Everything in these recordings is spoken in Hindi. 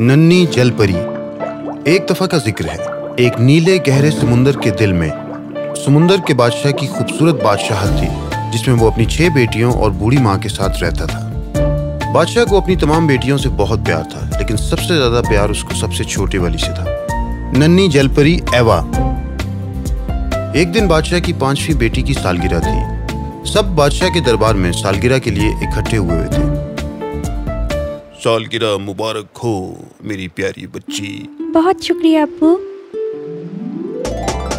नन्नी जलपरी। एक दफ़ा का ज़िक्र है। एक नीले गहरे समुंदर के दिल में। समुंदर के बादशाह की खूबसूरत बादशाह थी, जिसमें वो अपनी छह बेटियों और बूढ़ी माँ के साथ रहता था। बादशाह को अपनी तमाम बेटियों से बहुत प्यार था, लेकिन सबसे ज़्यादा प्यार उसको सबसे छोटी वाली से था। नन्नी जलपरी एवा। एक दिन बादशाह की पांचवी बेटी की सालगिरह थी। सब बादशाह के दरबार में सालगिरह के लिए इकट्ठे हुए हुए सालगिरह मुबारक हो मेरी प्यारी बच्ची। बहुत शुक्रिया अब्बू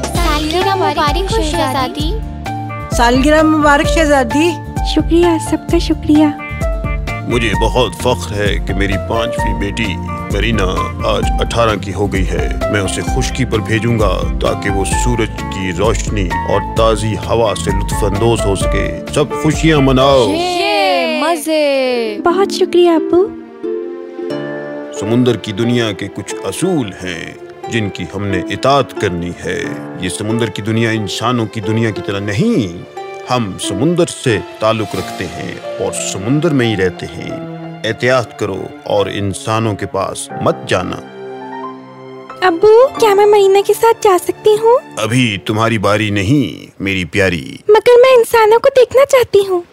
सालगिरह मुबारक हो शहजादी। सालगिरह मुबारक शहजादी। शुक्रिया सबका शुक्रिया। मुझे बहुत फख्र है कि मेरी पांचवी बेटी मरीना आज 18 की हो गई है। मैं उसे खुशकी पर भेजूँगा ताकि वो सूरज की रोशनी और ताजी हवा से लुत्फानंदोज हो सके। सब खुशियाँ मनाओ। मज़े। बहुत शुक्रिया अब्बू समुंदर की दुनिया के कुछ असूल हैं जिनकी हमने इतात करनी है। ये समुंदर की दुनिया इंसानों की दुनिया की तरह नहीं हम समुंदर से ताल्लुक रखते हैं और समुंदर में ही रहते हैं। एहतियात करो और इंसानों के पास मत जाना। अबू क्या मैं मरीना के साथ जा सकती हूँ? अभी तुम्हारी बारी नहीं मेरी प्यारी। मगर मैं इंसानों को देखना चाहती हूँ।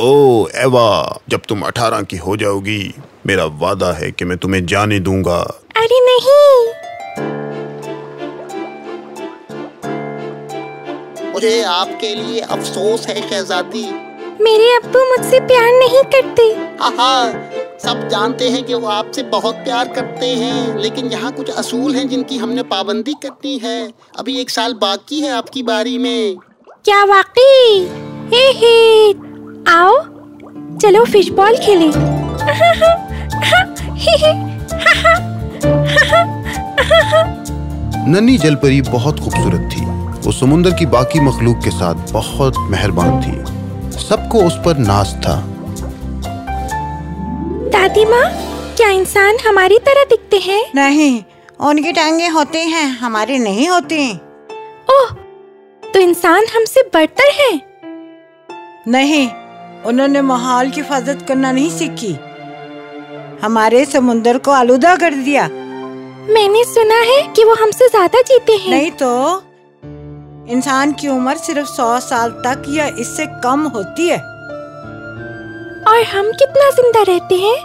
ओ एवा जब तुम अठारह की हो जाओगी मेरा वादा है कि मैं तुम्हें जाने दूँगा। अरे नहीं। मुझे आपके लिए अफसोस है शहजादी। मेरे अब्बू मुझसे प्यार नहीं करते। हाँ हाँ सब जानते हैं कि वो आपसे बहुत प्यार करते हैं लेकिन यहाँ कुछ असूल हैं जिनकी हमने पाबंदी करनी है। अभी एक साल बाकी है आपकी बारी में। क्या वाकई? हे हे आओ चलो फ़िश बॉल खेलें। नन्ही जलपरी बहुत खूबसूरत थी। वो समुंदर की बाकी मखलूक के साथ बहुत मेहरबान थी। सबको उस पर नाज था। दादी माँ क्या इंसान हमारी तरह दिखते हैं? नहीं उनकी टांगे होते हैं हमारे नहीं होते। ओह तो इंसान हमसे बढ़तर हैं? नहीं उन्होंने माहौल की हिफाजत करना नहीं सीखी। हमारे समुंदर को आलूदा कर दिया। मैंने सुना है कि वो हमसे ज़्यादा जीते हैं। नहीं तो इंसान की उम्र सिर्फ़ सौ साल तक या इससे कम होती है। और हम कितना ज़िंदा रहते हैं?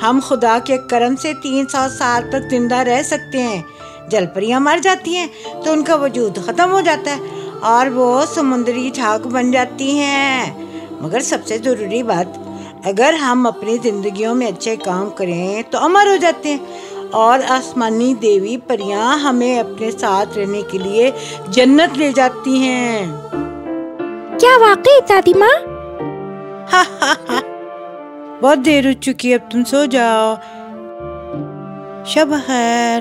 हम खुदा के करम से तीन सौ साल तक ज़िंदा रह सकते हैं। जलपरियाँ मर जाती हैं तो उनका वजूद खत्म हो जाता है और वो समुद्री झाग बन जाती हैं। मगर सबसे ज़रूरी बात अगर हम अपनी जिंदगियों में अच्छे काम करें तो अमर हो जाते हैं। और आसमानी देवी परियाँ हमें अपने साथ रहने के लिए जन्नत ले जाती हैं। क्या वाकई दादी माँ? बहुत देर हो चुकी है अब तुम सो जाओ। शब खैर।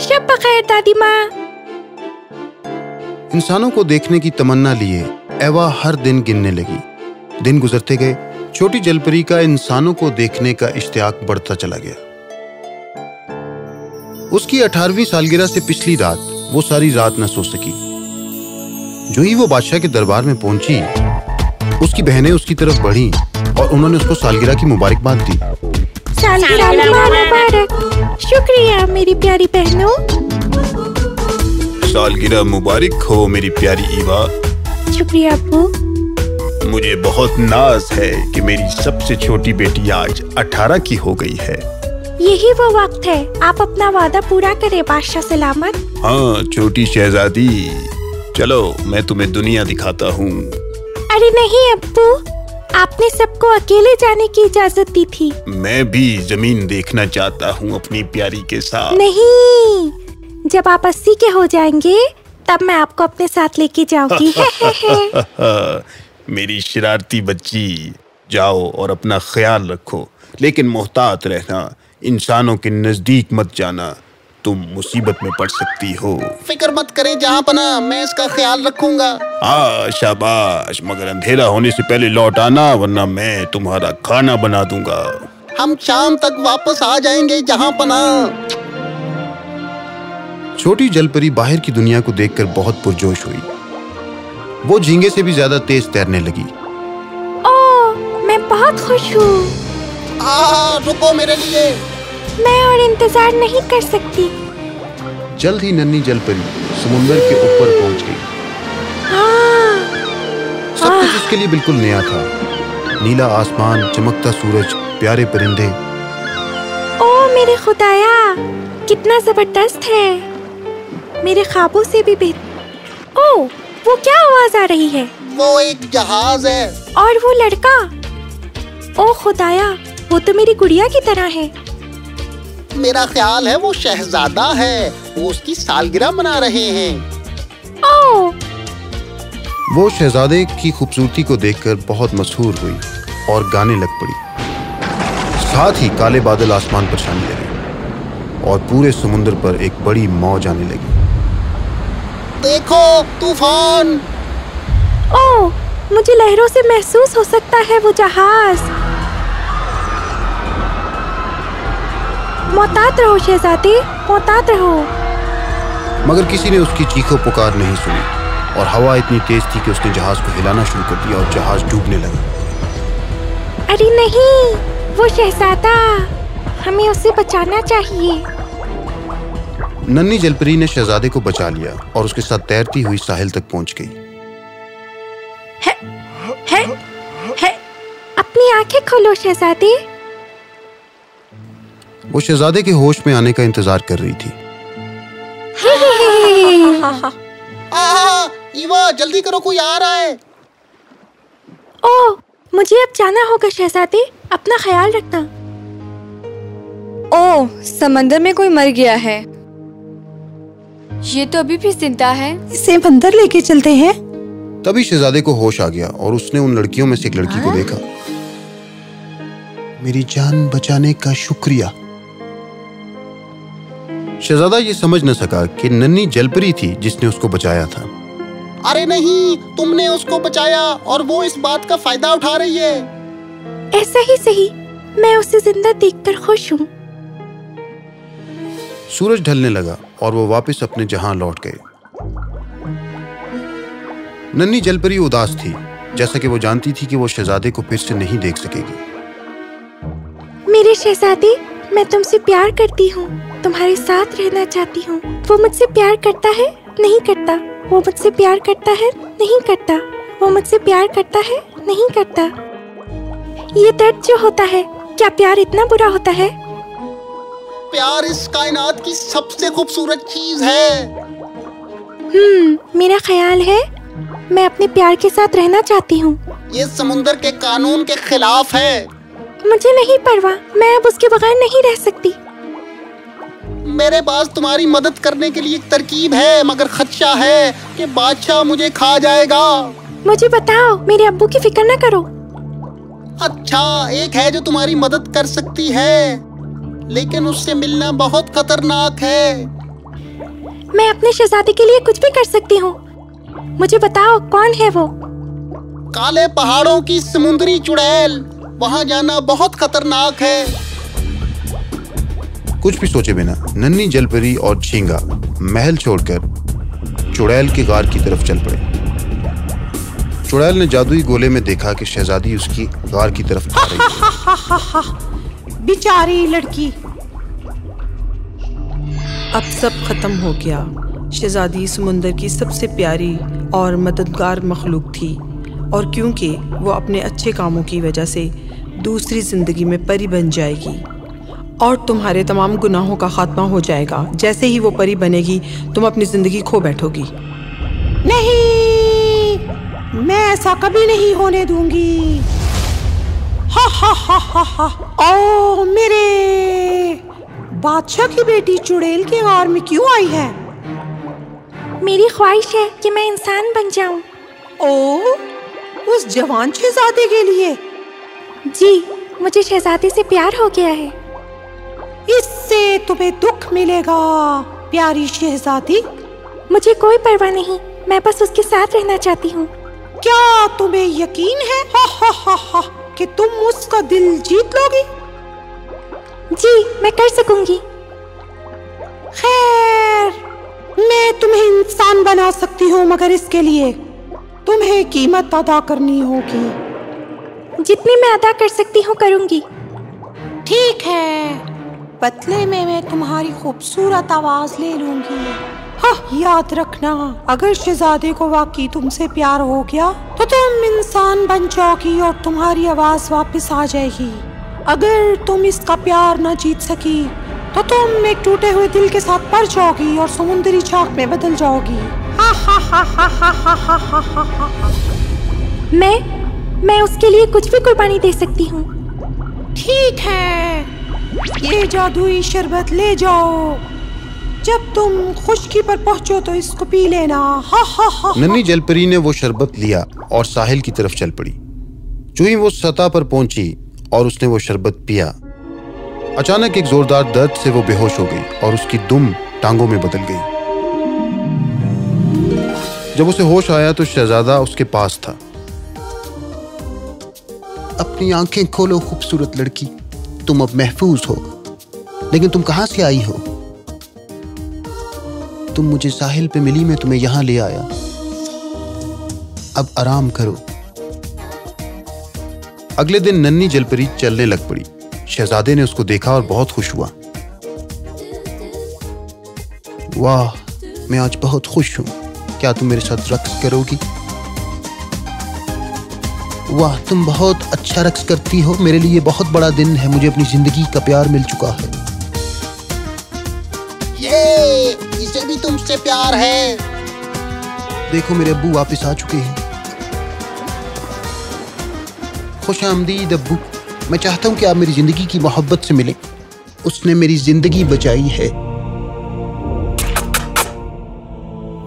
शब बखैर दादी माँ। इंसानों को देखने की तमन्ना लिए एवा हर दिन गिनने लगी। दिन गुजरते गए छोटी जलपरी का इंसानों को देखने का इश्तियाक बढ़ता चला गया। उसकी अठारहवीं सालगिरह से पिछली रात वो सारी रात न सो सकी। जो ही वो बादशाह के दरबार में पहुँची उसकी बहनें उसकी तरफ़ बढ़ी और उन्होंने उसको सालगिरह की मुबारकबाद दी। सालगिरह मुबारक। शुक्रिया मेरी प्यारी बहनों। सालगिरह मुबारक हो मेरी प्यारी ईवा। शुक्रिया अब्बू मुझे बहुत नाज है कि मेरी सबसे छोटी बेटी आज अठारह की हो गई है। यही वो वक्त है। आप अपना वादा पूरा करें बादशाह सलामत। हाँ छोटी शहजादी। चलो मैं तुम्हें दुनिया दिखाता हूँ। अरे नहीं अब्बू आपने सबको अकेले जाने की इजाज़त दी थी। मैं भी ज़मीन देखना चाहता हूँ अपनी प्यारी के साथ। नहीं। जब आप अस्सी के हो जाएँगे तब मैं आपको अपने साथ लेके जाऊँगी। मेरी शरारती बच्ची जाओ और अपना ख्याल रखो। लेकिन मोहतात रहना इंसानों के नज़दीक मत जाना। तुम मुसीबत में पड़ सकती हो। फ़िक्र मत करे जहाँ पना मैं इसका ख्याल रखूँगा। हाँ शाबाश मगर अंधेरा होने से पहले लौट आना वरना मैं तुम्हारा खाना बना दूँगा। हम शाम तक वापस आ जाएँगे जहाँ पना। छोटी जलपरी बाहर की दुनिया को देखकर बहुत पुरजोश हुई। वो झींगे से भी ज़्यादा तेज तैरने लगी। ओ, मैं बहुत खुश हूँ। रुको मेरे लिए। मैं और इंतज़ार नहीं कर सकती। जल्द ही नन्ही जलपरी समुंदर के ऊपर पहुँच गई। हाँ। सब कुछ उसके लिए बिल्कुल नया था। नीला आसमान चमकता सूरज प्यारे परिंदे। ओ मेरे खुदाया कितना ज़बरदस्त है। मेरे ख्वाबों से भी बेहतर ओ वो क्या आवाज़ आ रही है? वो एक जहाज़ है। और वो लड़का? ओ खुदाया वो तो मेरी गुड़िया की तरह है। मेरा ख्याल है वो शहजादा है। वो उसकी सालगिरह मना रहे हैं। ओ वो शहजादे की खूबसूरती को देखकर बहुत मशहूर हुई और गाने लग पड़ी। साथ ही काले बादल आसमान पर छाने लगे और पूरे समुद्र पर एक बड़ी मौज आने लगी। देखो तूफ़ान। ओ मुझे लहरों से महसूस हो सकता है वो जहाज़। मोहतात रहो शहजादे मोहतात रहो। मगर किसी ने उसकी चीखों पुकार नहीं सुनी और हवा इतनी तेज थी कि उसने जहाज़ को हिलाना शुरू कर दिया और जहाज़ डूबने लगा। अरे नहीं वो शहजादा हमें उसे बचाना चाहिए। नन्ही जलपरी ने शहजादे को बचा लिया और उसके साथ तैरती हुई साहिल तक पहुँच गई। है है अपनी आँखें खोलो शहजादे। वो शहजादे के होश में आने का इंतज़ार कर रही थी। ईवा जल्दी करो कोई आ रहा है। ओ मुझे अब जाना होगा शहजादे अपना ख्याल रखना। ओह समंदर में कोई मर गया है। ये तो अभी भी ज़िंदा है। इसे बंदर लेके चलते हैं। तभी शहजादे को होश आ गया और उसने उन लड़कियों में से एक लड़की को देखा। मेरी जान बचाने का शुक्रिया। शहजादा ये समझ न सका कि नन्ही जलपरी थी जिसने उसको बचाया था। अरे नहीं तुमने उसको बचाया और वो इस बात का फ़ायदा उठा रही है। ऐसा ही सही। मैं उसे ज़िंदा देखकर खुश हूँ। सूरज ढलने लगा और वो वापस अपने जहाँ लौट गए। नन्ही जलपरी उदास थी, जैसा कि वो जानती थी कि वो शहजादे को फिर से नहीं देख सकेगी। मेरे शहजादे, मैं तुमसे प्यार करती हूँ, तुम्हारे साथ रहना चाहती हूँ। वो मुझसे प्यार करता है, नहीं करता। वो मुझसे प्यार करता है, नहीं करता। वो मुझसे प्यार करता है, नहीं करता। ये दर्द जो होता है, क्या प्यार इतना बुरा होता है? प्यार इस कायनात की सबसे खूबसूरत चीज़ है। हम्म मेरा ख्याल है मैं अपने प्यार के साथ रहना चाहती हूँ। ये समुंदर के कानून के खिलाफ है। मुझे नहीं परवाह मैं अब उसके बगैर नहीं रह सकती। मेरे पास तुम्हारी मदद करने के लिए एक तरकीब है मगर खदशा है कि बादशाह मुझे खा जाएगा। मुझे बताओ मेरे अब्बू की फ़िक्र न करो। अच्छा एक है जो तुम्हारी मदद कर सकती है। लेकिन उससे मिलना बहुत खतरनाक है। मैं अपने शहजादे के लिए कुछ भी कर सकती हूँ। मुझे बताओ कौन है वो? काले पहाड़ों की समुद्री चुड़ैल वहाँ जाना बहुत खतरनाक है। कुछ भी सोचे बिना नन्ही जलपरी और झींगा महल छोड़कर चुड़ैल के गार की तरफ़ चल पड़े। चुड़ैल ने जादुई गोले में देखा कि शहजादी उसकी गार की तरफ़ आ रही हा। बेचारी लड़की। अब सब खत्म हो गया। शहजादी समुंदर की सबसे प्यारी और मददगार मखलूक थी। और क्योंकि वो अपने अच्छे कामों की वजह से दूसरी ज़िंदगी में परी बन जाएगी और तुम्हारे तमाम गुनाहों का खात्मा हो जाएगा। जैसे ही वो परी बनेगी तुम अपनी ज़िंदगी खो बैठोगी। नहीं मैं ऐसा कभी नहीं होने दूँगी। हा हा हा हा हा। ओ मेरे। बादशाह की बेटी चुड़ैल के गार में क्यों आई है? मेरी ख्वाहिश है कि मैं इंसान बन जाऊँ। ओ उस जवान शहजादे के लिए। जी मुझे शहजादे से प्यार हो गया है। इससे तुम्हें दुख मिलेगा प्यारी शहजादी। मुझे कोई परवाह नहीं मैं बस उसके साथ रहना चाहती हूँ। क्या तुम्हें यकीन है? हा हा हा हा। कि तुम उसका दिल जीत लोगी? जी मैं कर सकूँगी। खैर मैं तुम्हें इंसान बना सकती हूँ मगर इसके लिए तुम्हें कीमत अदा करनी होगी। जितनी मैं अदा कर सकती हूँ करूँगी। ठीक है बदले में मैं तुम्हारी खूबसूरत आवाज़ ले लूँगी। याद रखना अगर शहजादे को वाकई तुमसे प्यार हो गया तो तुम इंसान बन जाओगी और तुम्हारी आवाज़ वापस आ जाएगी अगर तुम इसका प्यार न जीत सकी तो तुम एक टूटे हुए दिल के साथ पड़ जाओगी और समुद्री चाक में बदल जाओगी हा हा हा हा हा हा हा हा हा हा हा। मैं मैं उसके लिए कुछ भी कुर्बानी दे सकती हूँ ठीक है ये जादुई शरबत ले जाओ जब तुम खुशकी पर पहुंचो तो इसको पी लेना। हा हा हा नन्ही जलपरी ने वो शरबत लिया और साहिल की तरफ़ चल पड़ी। जो ही वो सतह पर पहुँची और उसने वो शरबत पिया। अचानक एक जोरदार दर्द से वो बेहोश हो गई और उसकी दुम टांगों में बदल गई। जब उसे होश आया तो शहजादा उसके पास था। अपनी आँखें खोलो, खूबसूरत लड़की। तुम अब महफूज हो। लेकिन तुम कहाँ से आई हो? तुम मुझे साहिल पे मिली, मैं तुम्हें यहाँ ले आया। अब आराम करो। अगले दिन नन्नी जलपरी चलने लग पड़ी। शहजादे ने उसको देखा और बहुत खुश हुआ। वाह, मैं आज बहुत खुश हूँ। क्या तुम मेरे साथ रक्स करोगी? वाह, तुम बहुत अच्छा रक्स करती हो। मेरे लिए बहुत बड़ा दिन है। मुझे अपनी ज़िंदगी का प्यार मिल चुका है। तुमसे प्यार है। देखो मेरे अब्बू वापस आ चुके हैं। खुश आमदीद अब्बू मैं चाहता हूँ कि आप मेरी ज़िंदगी की मोहब्बत से मिलें। उसने मेरी ज़िंदगी बचाई है।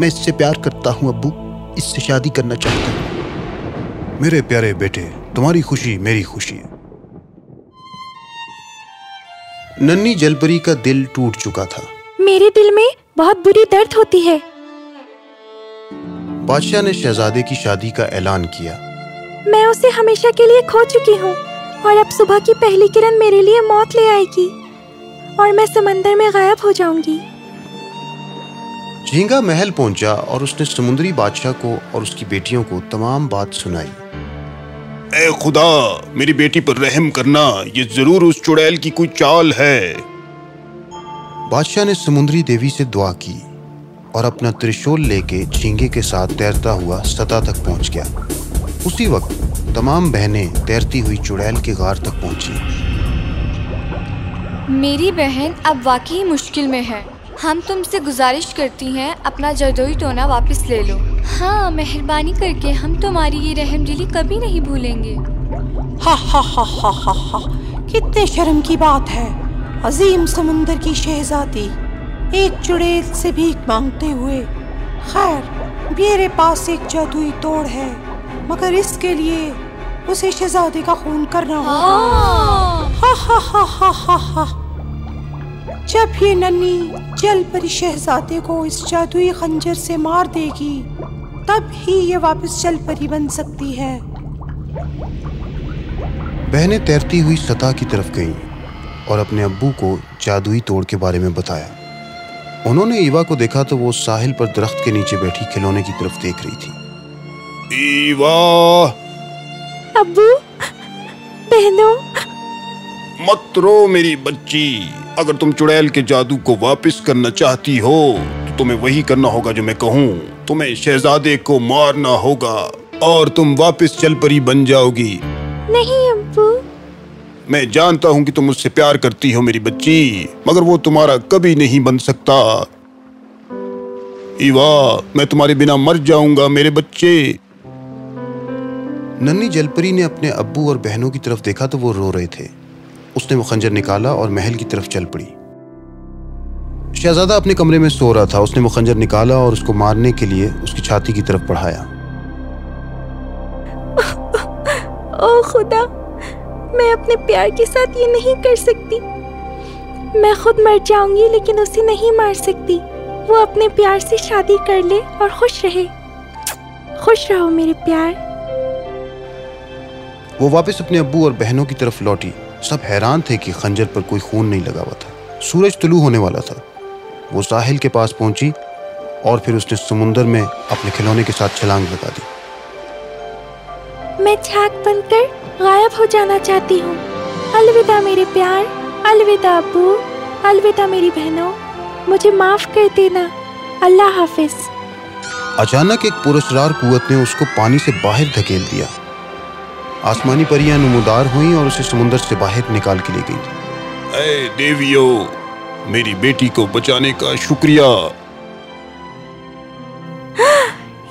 मैं इससे प्यार करता हूँ अब्बू इससे शादी करना चाहता हूँ। मेरे प्यारे बेटे तुम्हारी खुशी मेरी खुशी है। नन्ही जलपरी का दिल टूट चुका था। मेरे दिल में बहुत बुरी दर्द होती है। बादशाह ने शहजादे की शादी का ऐलान किया। मैं उसे हमेशा के लिए खो चुकी हूँ और अब सुबह की पहली किरण मेरे लिए मौत ले आएगी और मैं समंदर में गायब हो जाऊँगी। झींगा महल पहुँचा और उसने समुद्री बादशाह को और उसकी बेटियों को तमाम बात सुनाई। ए खुदा मेरी बेटी पर रहम करना ये ज़रूर उस चुड़ैल की कोई चाल है। बादशाह ने समुद्री देवी से दुआ की और अपना त्रिशूल लेके झींगे के साथ तैरता हुआ सतह तक पहुँच गया। उसी वक्त तमाम बहनें तैरती हुई चुड़ैल के गार तक पहुँची। मेरी बहन अब वाकई मुश्किल में है। हम तुमसे गुजारिश करती हैं अपना जदोई टोना वापस ले लो। हाँ मेहरबानी करके हम तुम्हारी ये रहम दिली कभी नहीं भूलेंगे। हा हा हा हा हा हा कितने शर्म की बात है। अजीम समुंदर की शहजादी एक चुड़ैल से भीख मांगते हुए खैर मेरे पास एक जादुई तोड़ है मगर इसके लिए उसे शहजादे का खून करना होगा। हा। हा हा हा हा हा जब ये नन्ही जल परी शहजादे को इस जादुई खंजर से मार देगी तब ही ये वापस जल परी बन सकती है। बहनें तैरती हुई सतह की तरफ़ गईं। और अपने अब्बू को जादुई तोड़ के बारे में बताया। उन्होंने ईवा को देखा तो वो साहिल पर दरख्त के नीचे बैठी खिलौने की तरफ़ देख रही थी। ईवा! अब्बू बहनों। मत रो मेरी बच्ची। अगर तुम चुड़ैल के जादू को वापस करना चाहती हो तो तुम्हें वही करना होगा जो मैं कहूँ। तुम्हें शहजादे को मारना होगा और तुम वापस चल परी बन जाओगी। नहीं अब्बू। मैं जानता हूँ कि तुम मुझसे प्यार करती हो मेरी बच्ची मगर वो तुम्हारा कभी नहीं बन सकता। ईवा मैं तुम्हारे बिना मर जाऊँगा मेरे बच्चे। नन्ही जलपरी ने अपने अब्बू और बहनों की तरफ़ देखा तो वो रो रहे थे। उसने वो खंजर निकाला और महल की तरफ़ चल पड़ी। शहजादा अपने कमरे में सो रहा था। उसने वो खंजर निकाला और उसको मारने के लिए उसकी छाती की तरफ़ बढ़ाया। ओ खुदा मैं अपने प्यार के साथ ये नहीं कर सकती। मैं खुद मर जाऊँगी लेकिन उसे नहीं मार सकती। वो अपने प्यार से शादी कर ले और खुश रहे। खुश रहो मेरे प्यार। वो वापस अपने अब्बू और बहनों की तरफ़ लौटी। सब हैरान थे कि खंजर पर कोई खून नहीं लगा हुआ था। सूरज तुलू होने वाला था। वो साहिल के पास पहुँची और फिर उसने समुंदर में अपने खिलौने के साथ छलांग लगा दी। मैं झाग बनकर गायब हो जाना चाहती हूँ। अलविदा मेरे प्यार अलविदा अब्बू अलविदा मेरी बहनों। मुझे माफ़ कर देना। अल्लाह हाफिज। अचानक एक पुरस्कार कुवत ने उसको पानी से बाहर धकेल दिया। आसमानी परियाँ नमोदार हुई और उसे समुंदर से बाहर निकाल के ले गई। ऐ देवियो मेरी बेटी को बचाने का शुक्रिया।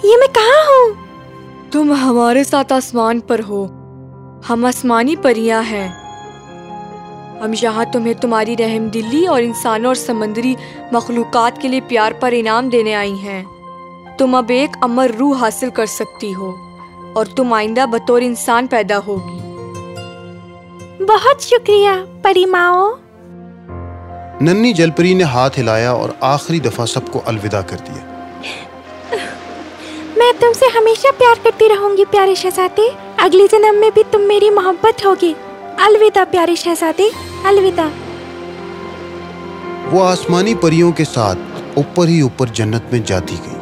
ये मैं कहा हूँ? तुम हमारे साथ आसमान पर हो। हम आसमानी परियाँ हैं। हम यहाँ तुम्हें तुम्हारी रहमदिली और इंसानों और समंदरी मखलूक़ात के लिए प्यार पर इनाम देने आई हैं। तुम अब एक अमर रूह हासिल कर सकती हो और तुम आइंदा बतौर इंसान पैदा होगी। बहुत शुक्रिया परिमाओ। नन्ही जलपरी ने हाथ हिलाया और आखिरी दफ़ा सबको अलविदा कर दिया। मैं तुमसे हमेशा प्यार करती रहूँगी, प्यारे शहजादे। अगले जन्म में भी तुम मेरी मोहब्बत होगी। अलविदा, प्यारे शहजादे, अलविदा। वो आसमानी परियों के साथ ऊपर ही ऊपर जन्नत में जाती गई।